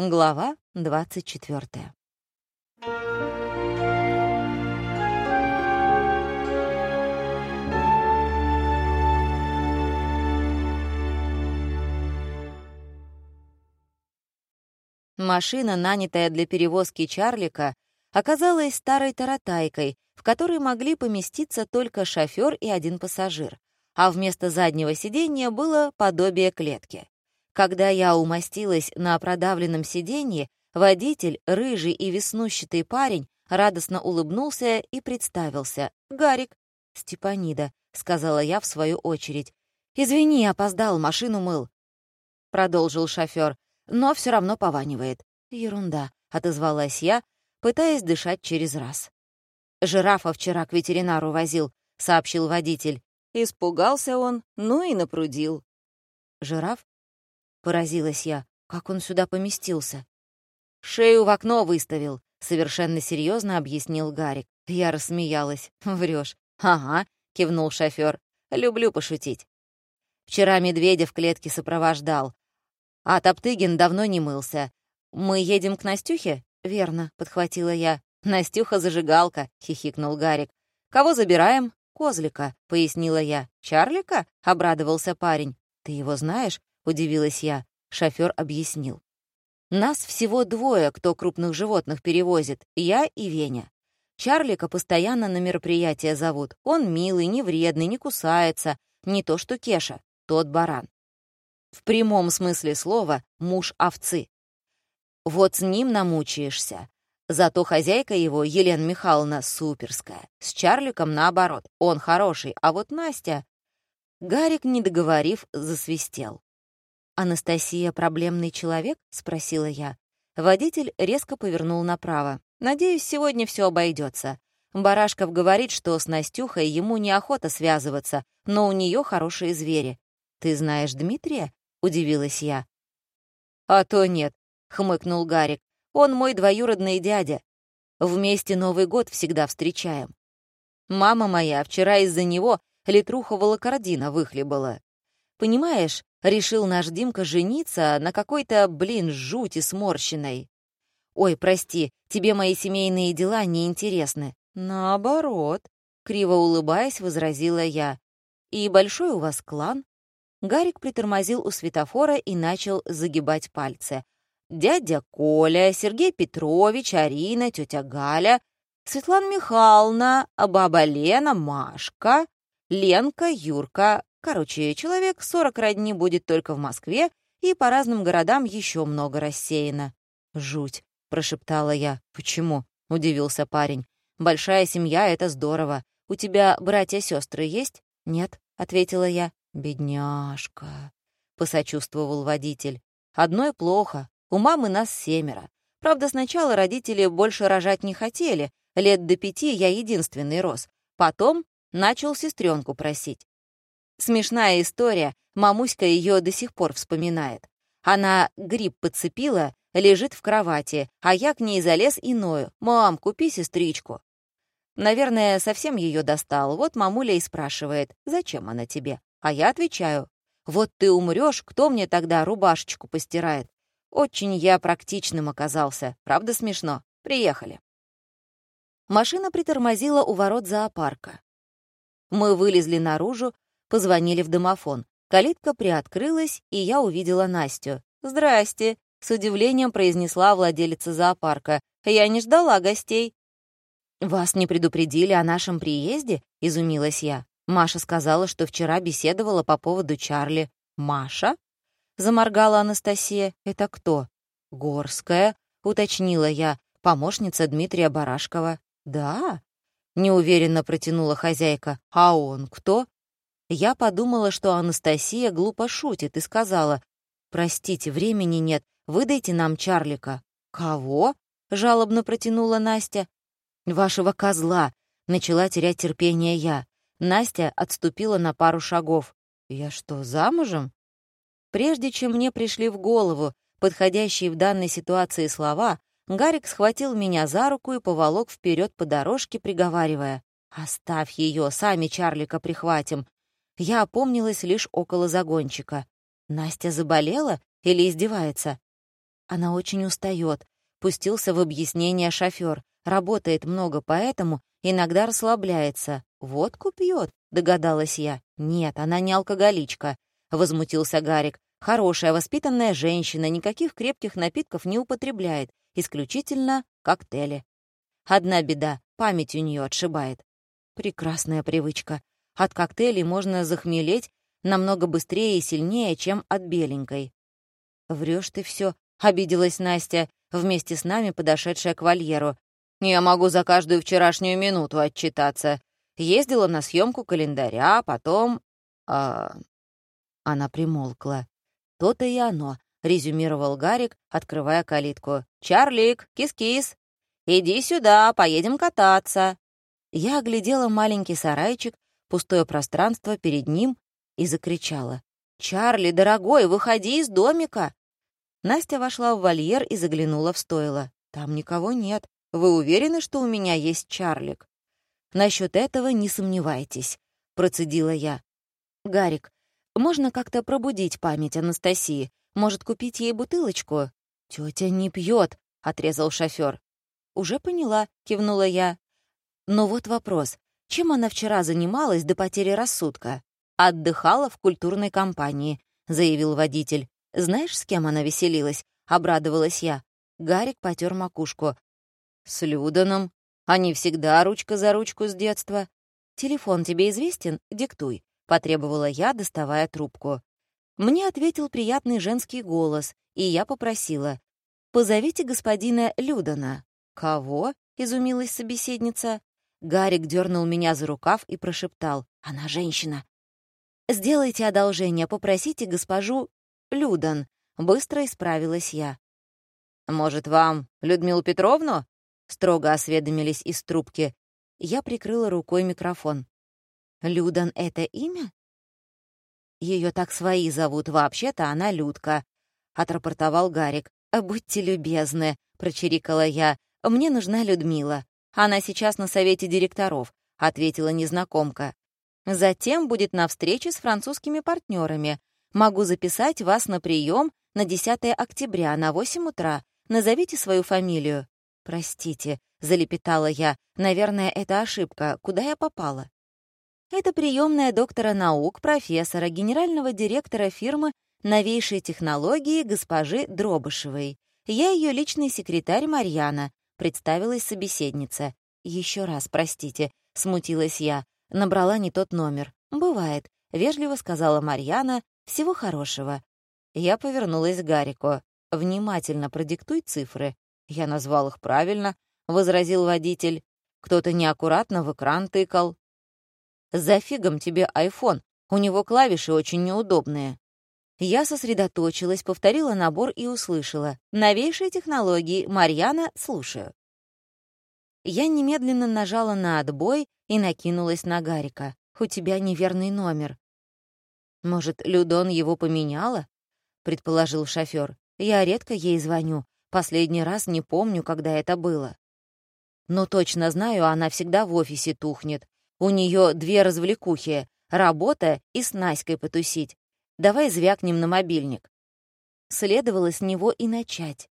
Глава 24. Машина, нанятая для перевозки Чарлика, оказалась старой таратайкой, в которой могли поместиться только шофер и один пассажир, а вместо заднего сиденья было подобие клетки. Когда я умостилась на продавленном сиденье, водитель, рыжий и веснущатый парень, радостно улыбнулся и представился. «Гарик». «Степанида», — сказала я в свою очередь. «Извини, опоздал, машину мыл», — продолжил шофер, «но все равно пованивает». «Ерунда», — отозвалась я, пытаясь дышать через раз. «Жирафа вчера к ветеринару возил», — сообщил водитель. Испугался он, ну и напрудил. «Жираф?» Поразилась я. Как он сюда поместился? «Шею в окно выставил», — совершенно серьезно объяснил Гарик. Я рассмеялась. Врешь. «Ага», — кивнул шофер. «Люблю пошутить». Вчера медведя в клетке сопровождал. А Топтыгин давно не мылся. «Мы едем к Настюхе?» «Верно», — подхватила я. «Настюха зажигалка», — хихикнул Гарик. «Кого забираем?» «Козлика», — пояснила я. «Чарлика?» — обрадовался парень. «Ты его знаешь?» Удивилась я. Шофер объяснил. Нас всего двое, кто крупных животных перевозит, я и Веня. Чарлика постоянно на мероприятия зовут. Он милый, не вредный, не кусается. Не то что Кеша, тот баран. В прямом смысле слова муж овцы. Вот с ним намучаешься. Зато хозяйка его, Елена Михайловна, суперская. С Чарликом наоборот. Он хороший, а вот Настя... Гарик, не договорив, засвистел. «Анастасия — проблемный человек?» — спросила я. Водитель резко повернул направо. «Надеюсь, сегодня все обойдется. Барашков говорит, что с Настюхой ему неохота связываться, но у нее хорошие звери. Ты знаешь Дмитрия?» — удивилась я. «А то нет», — хмыкнул Гарик. «Он мой двоюродный дядя. Вместе Новый год всегда встречаем. Мама моя вчера из-за него литруху волокордина выхлебала. Понимаешь, решил наш Димка жениться на какой-то, блин, жути сморщенной. Ой, прости, тебе мои семейные дела не интересны. Наоборот, криво улыбаясь, возразила я. И большой у вас клан? Гарик притормозил у светофора и начал загибать пальцы. Дядя Коля, Сергей Петрович, Арина, тетя Галя, Светлана Михайловна, баба Лена, Машка, Ленка, Юрка, Короче, человек 40 родни будет только в Москве, и по разным городам еще много рассеяно. «Жуть», — прошептала я. «Почему?» — удивился парень. «Большая семья — это здорово. У тебя братья-сестры есть?» «Нет», — ответила я. «Бедняжка», — посочувствовал водитель. «Одной плохо. У мамы нас семеро. Правда, сначала родители больше рожать не хотели. Лет до пяти я единственный рос. Потом начал сестренку просить. Смешная история, мамуська ее до сих пор вспоминает. Она гриб подцепила, лежит в кровати, а я к ней залез и ною. «Мам, купи сестричку». Наверное, совсем ее достал. Вот мамуля и спрашивает, зачем она тебе? А я отвечаю, вот ты умрешь, кто мне тогда рубашечку постирает? Очень я практичным оказался. Правда смешно? Приехали. Машина притормозила у ворот зоопарка. Мы вылезли наружу, Позвонили в домофон. Калитка приоткрылась, и я увидела Настю. «Здрасте», — с удивлением произнесла владелица зоопарка. «Я не ждала гостей». «Вас не предупредили о нашем приезде?» — изумилась я. Маша сказала, что вчера беседовала по поводу Чарли. «Маша?» — заморгала Анастасия. «Это кто?» «Горская», — уточнила я, помощница Дмитрия Барашкова. «Да?» — неуверенно протянула хозяйка. «А он кто?» Я подумала, что Анастасия глупо шутит, и сказала, «Простите, времени нет, выдайте нам Чарлика». «Кого?» — жалобно протянула Настя. «Вашего козла», — начала терять терпение я. Настя отступила на пару шагов. «Я что, замужем?» Прежде чем мне пришли в голову подходящие в данной ситуации слова, Гарик схватил меня за руку и поволок вперед по дорожке, приговаривая, «Оставь ее, сами Чарлика прихватим. Я опомнилась лишь около загончика. Настя заболела или издевается? Она очень устает. Пустился в объяснение шофер. Работает много, поэтому иногда расслабляется. Водку пьет, догадалась я. Нет, она не алкоголичка, возмутился Гарик. Хорошая, воспитанная женщина, никаких крепких напитков не употребляет, исключительно коктейли. Одна беда, память у нее отшибает. Прекрасная привычка. От коктейлей можно захмелеть намного быстрее и сильнее, чем от беленькой. Врешь ты все, обиделась Настя, вместе с нами подошедшая к вольеру. Я могу за каждую вчерашнюю минуту отчитаться. Ездила на съемку календаря, потом... А... Она примолкла. «То-то и оно», — резюмировал Гарик, открывая калитку. «Чарлик, кис-кис, иди сюда, поедем кататься». Я оглядела маленький сарайчик, пустое пространство перед ним и закричала. «Чарли, дорогой, выходи из домика!» Настя вошла в вольер и заглянула в стойло. «Там никого нет. Вы уверены, что у меня есть Чарлик?» «Насчет этого не сомневайтесь», — процедила я. «Гарик, можно как-то пробудить память Анастасии. Может, купить ей бутылочку?» «Тетя не пьет, отрезал шофер. «Уже поняла», — кивнула я. «Но вот вопрос. Чем она вчера занималась до потери рассудка?» «Отдыхала в культурной компании», — заявил водитель. «Знаешь, с кем она веселилась?» — обрадовалась я. Гарик потер макушку. «С Люданом. Они всегда ручка за ручку с детства. Телефон тебе известен? Диктуй потребовала я, доставая трубку. Мне ответил приятный женский голос, и я попросила. «Позовите господина Людана». «Кого?» — изумилась собеседница. Гарик дернул меня за рукав и прошептал. «Она женщина». «Сделайте одолжение, попросите госпожу Людан». Быстро исправилась я. «Может, вам Людмилу Петровну?» Строго осведомились из трубки. Я прикрыла рукой микрофон. Людан — это имя? Ее так свои зовут, вообще-то она Людка, — отрапортовал Гарик. «Будьте любезны», — прочирикала я. «Мне нужна Людмила. Она сейчас на совете директоров», — ответила незнакомка. «Затем будет на встрече с французскими партнерами. Могу записать вас на прием на 10 октября на 8 утра. Назовите свою фамилию». «Простите», — залепетала я. «Наверное, это ошибка. Куда я попала?» Это приемная доктора наук, профессора, генерального директора фирмы новейшей технологии госпожи Дробышевой. Я ее личный секретарь Марьяна, представилась собеседница. Еще раз, простите, смутилась я. Набрала не тот номер. Бывает, вежливо сказала Марьяна. Всего хорошего. Я повернулась к Гарику. Внимательно продиктуй цифры. Я назвал их правильно, возразил водитель. Кто-то неаккуратно в экран тыкал. За фигом тебе айфон, у него клавиши очень неудобные». Я сосредоточилась, повторила набор и услышала. «Новейшие технологии. Марьяна, слушаю». Я немедленно нажала на отбой и накинулась на Гарика. «У тебя неверный номер». «Может, Людон его поменяла?» — предположил шофер. «Я редко ей звоню. Последний раз не помню, когда это было. Но точно знаю, она всегда в офисе тухнет. У нее две развлекухи — работа и с Наськой потусить. Давай звякнем на мобильник. Следовало с него и начать.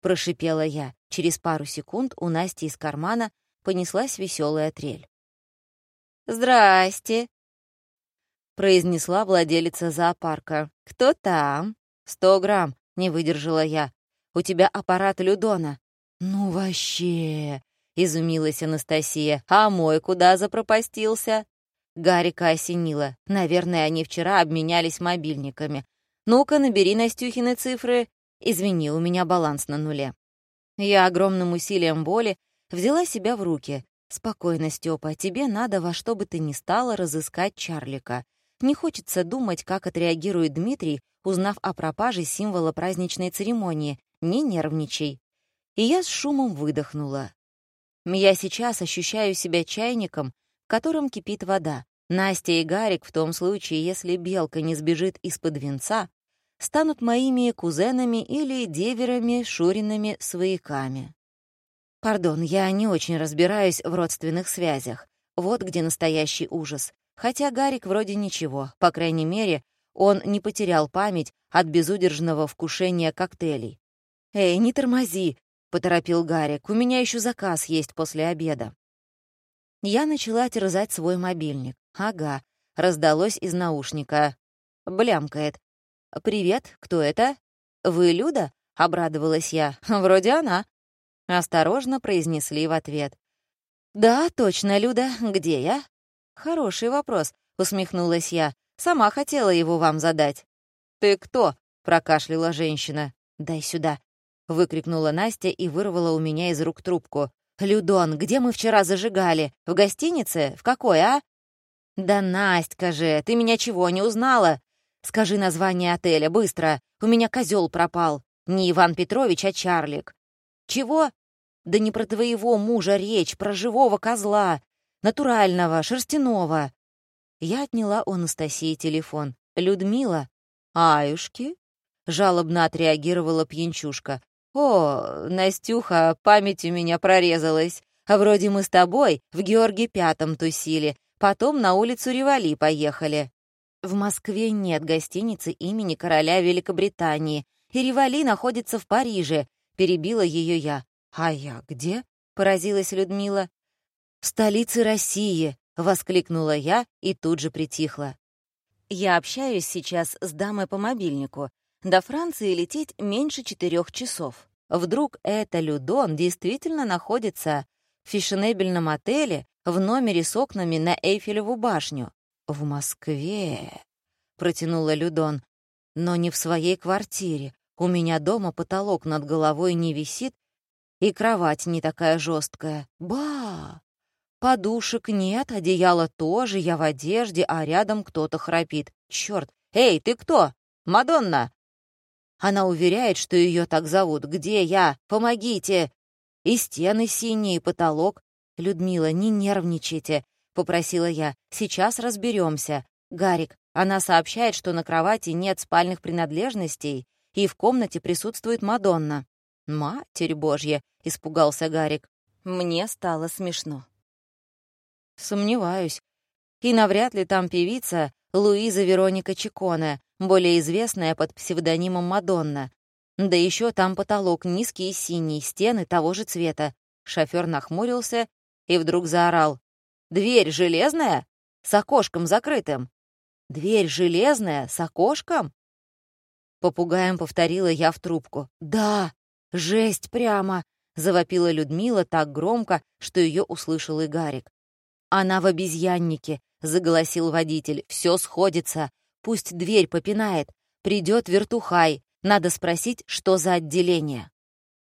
Прошипела я. Через пару секунд у Насти из кармана понеслась веселая трель. «Здрасте», — произнесла владелица зоопарка. «Кто там?» «Сто грамм», — не выдержала я. «У тебя аппарат Людона». «Ну вообще!» — изумилась Анастасия. «А мой куда запропастился?» Гарика осенила. Наверное, они вчера обменялись мобильниками. «Ну-ка, набери Настюхины цифры. Извини, у меня баланс на нуле». Я огромным усилием воли взяла себя в руки. «Спокойно, Степа, тебе надо во что бы ты ни стало разыскать Чарлика. Не хочется думать, как отреагирует Дмитрий, узнав о пропаже символа праздничной церемонии. Не нервничай». И я с шумом выдохнула. Я сейчас ощущаю себя чайником, котором кипит вода. Настя и Гарик, в том случае, если белка не сбежит из-под венца, станут моими кузенами или деверами, шуриными свояками. Пардон, я не очень разбираюсь в родственных связях. Вот где настоящий ужас. Хотя Гарик вроде ничего, по крайней мере, он не потерял память от безудержного вкушения коктейлей. «Эй, не тормози!» — поторопил Гарик. «У меня еще заказ есть после обеда». Я начала терзать свой мобильник. «Ага», — раздалось из наушника. Блямкает. «Привет, кто это?» «Вы Люда?» — обрадовалась я. «Вроде она». Осторожно произнесли в ответ. «Да, точно, Люда. Где я?» «Хороший вопрос», — усмехнулась я. «Сама хотела его вам задать». «Ты кто?» — прокашляла женщина. «Дай сюда», — выкрикнула Настя и вырвала у меня из рук трубку. «Людон, где мы вчера зажигали? В гостинице? В какой, а?» «Да Настя же, ты меня чего, не узнала? Скажи название отеля, быстро. У меня козел пропал. Не Иван Петрович, а Чарлик». «Чего?» «Да не про твоего мужа речь, про живого козла. Натурального, шерстяного». Я отняла у Анастасии телефон. «Людмила?» «Аюшки?» — жалобно отреагировала пьянчушка. «О, Настюха, память у меня прорезалась. Вроде мы с тобой в Георге Пятом тусили, потом на улицу Ревали поехали». В Москве нет гостиницы имени короля Великобритании, и Ревали находится в Париже, перебила ее я. «А я где?» — поразилась Людмила. «В столице России!» — воскликнула я и тут же притихла. «Я общаюсь сейчас с дамой по мобильнику. До Франции лететь меньше четырех часов. Вдруг это Людон действительно находится в фешенебельном отеле в номере с окнами на Эйфелеву башню. «В Москве», — протянула Людон, — «но не в своей квартире. У меня дома потолок над головой не висит, и кровать не такая жесткая. Ба! Подушек нет, одеяло тоже, я в одежде, а рядом кто-то храпит. Черт! Эй, ты кто? Мадонна!» Она уверяет, что ее так зовут. «Где я? Помогите!» И стены синие, и потолок. «Людмила, не нервничайте», — попросила я. «Сейчас разберемся. Гарик, она сообщает, что на кровати нет спальных принадлежностей, и в комнате присутствует Мадонна». «Матерь Божья!» — испугался Гарик. Мне стало смешно. Сомневаюсь. И навряд ли там певица Луиза Вероника Чиконе, более известная под псевдонимом Мадонна. Да еще там потолок низкий и синий, стены того же цвета. Шофер нахмурился и вдруг заорал. «Дверь железная? С окошком закрытым?» «Дверь железная? С окошком?» Попугаем повторила я в трубку. «Да, жесть прямо!» — завопила Людмила так громко, что ее услышал и Гарик. «Она в обезьяннике», — заголосил водитель. «Все сходится. Пусть дверь попинает. Придет вертухай. Надо спросить, что за отделение.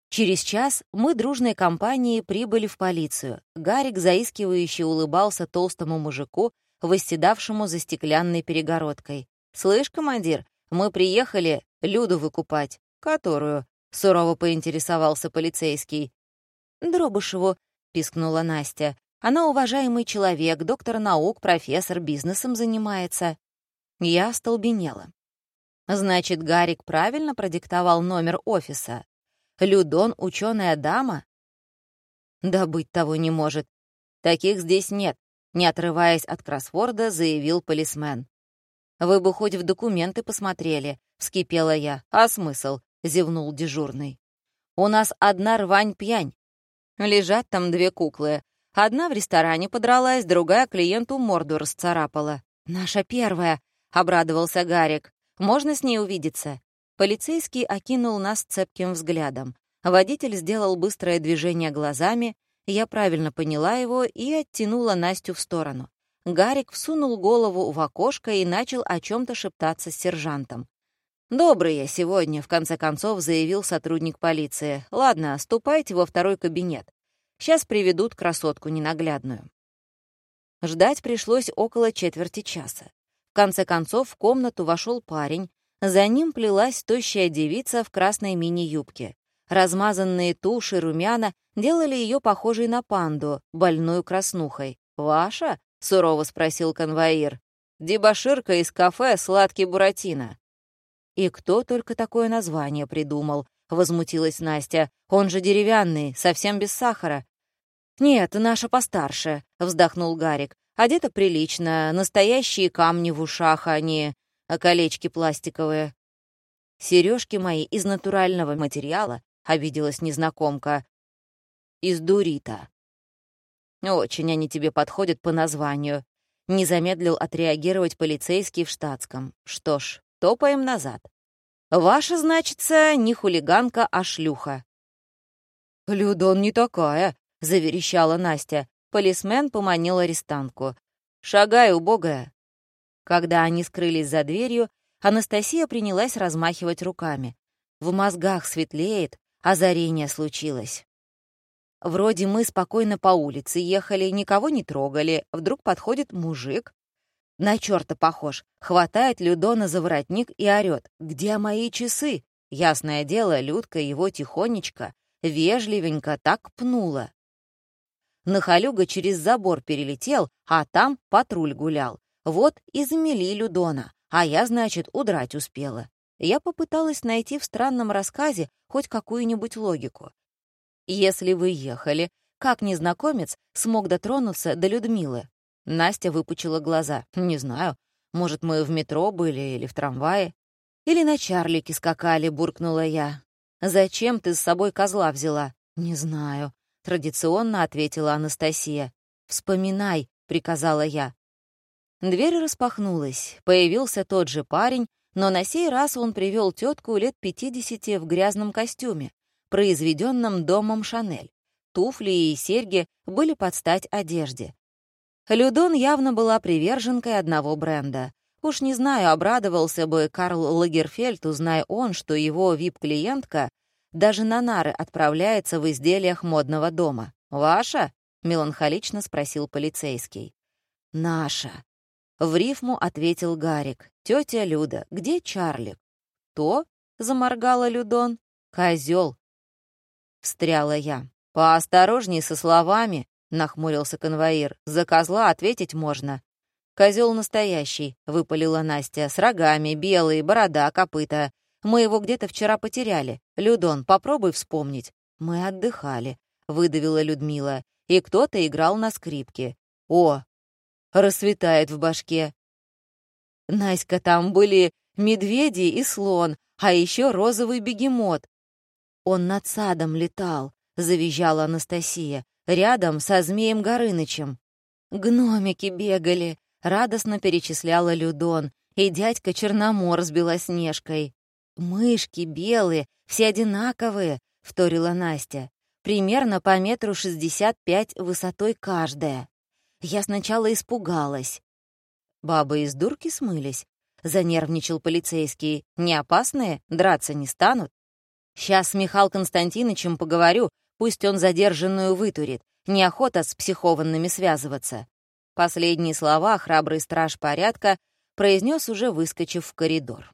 Через час мы дружной компанией прибыли в полицию. Гарик заискивающе улыбался толстому мужику, восседавшему за стеклянной перегородкой. «Слышь, командир, мы приехали Люду выкупать». «Которую?» — сурово поинтересовался полицейский. «Дробышеву», — пискнула Настя. «Она уважаемый человек, доктор наук, профессор, бизнесом занимается». Я остолбенела. Значит, Гарик правильно продиктовал номер офиса. Людон — ученая дама? Да быть того не может. Таких здесь нет, не отрываясь от кроссворда, заявил полисмен. «Вы бы хоть в документы посмотрели», — вскипела я. «А смысл?» — зевнул дежурный. «У нас одна рвань-пьянь. Лежат там две куклы. Одна в ресторане подралась, другая клиенту морду расцарапала. Наша первая, — обрадовался Гарик. «Можно с ней увидеться?» Полицейский окинул нас цепким взглядом. Водитель сделал быстрое движение глазами, я правильно поняла его и оттянула Настю в сторону. Гарик всунул голову в окошко и начал о чем то шептаться с сержантом. «Добрый я сегодня», — в конце концов заявил сотрудник полиции. «Ладно, ступайте во второй кабинет. Сейчас приведут красотку ненаглядную». Ждать пришлось около четверти часа. В конце концов в комнату вошел парень, за ним плелась тощая девица в красной мини-юбке. Размазанные туши румяна делали ее похожей на панду, больную краснухой. «Ваша?» — сурово спросил конвоир. «Дебоширка из кафе «Сладкий Буратино». «И кто только такое название придумал?» — возмутилась Настя. «Он же деревянный, совсем без сахара». «Нет, наша постарше», — вздохнул Гарик. Одета прилично, настоящие камни в ушах, а не колечки пластиковые. Сережки мои из натурального материала, обиделась незнакомка. «Из Дурита». «Очень они тебе подходят по названию», — не замедлил отреагировать полицейский в штатском. «Что ж, топаем назад. Ваша, значится, не хулиганка, а шлюха». «Людон не такая», — заверещала Настя. Полисмен поманил арестантку. «Шагай, убогая». Когда они скрылись за дверью, Анастасия принялась размахивать руками. В мозгах светлеет, озарение случилось. Вроде мы спокойно по улице ехали, никого не трогали, вдруг подходит мужик. На черта похож, хватает Людона за воротник и орёт. «Где мои часы?» Ясное дело, Людка его тихонечко, вежливенько так пнула. Нахалюга через забор перелетел, а там патруль гулял. Вот и замели Людона, а я, значит, удрать успела. Я попыталась найти в странном рассказе хоть какую-нибудь логику. Если вы ехали, как незнакомец смог дотронуться до Людмилы? Настя выпучила глаза. Не знаю. Может, мы в метро были или в трамвае? Или на чарлике скакали, буркнула я. Зачем ты с собой козла взяла? Не знаю. Традиционно ответила Анастасия. Вспоминай, приказала я. Дверь распахнулась. Появился тот же парень, но на сей раз он привел тетку лет 50 в грязном костюме, произведенном домом Шанель. Туфли и серьги были под стать одежде. Людон явно была приверженкой одного бренда. Уж не знаю, обрадовался бы Карл Лагерфельд, узная он, что его вип-клиентка даже на нары отправляется в изделиях модного дома. «Ваша?» — меланхолично спросил полицейский. «Наша», в рифму ответил Гарик. «Тетя Люда, где Чарлик?» «То?» — заморгала Людон. «Козёл!» — встряла я. «Поосторожней со словами!» — нахмурился конвоир. «За козла ответить можно». «Козёл настоящий», — выпалила Настя, — «с рогами, белый, борода, копыта. Мы его где-то вчера потеряли. Людон, попробуй вспомнить». «Мы отдыхали», — выдавила Людмила. «И кто-то играл на скрипке». «О, рассветает в башке. Наська, там были медведи и слон, а еще розовый бегемот. Он над садом летал, завизжала Анастасия, рядом со змеем Горынычем. Гномики бегали, радостно перечисляла Людон, и дядька Черномор с Белоснежкой. «Мышки белые, все одинаковые», — вторила Настя. «Примерно по метру шестьдесят пять высотой каждая». Я сначала испугалась. Бабы из дурки смылись. Занервничал полицейский. Не опасные? Драться не станут? Сейчас с Михаил Константиновичем поговорю, пусть он задержанную вытурит. Неохота с психованными связываться. Последние слова храбрый страж порядка произнес уже выскочив в коридор.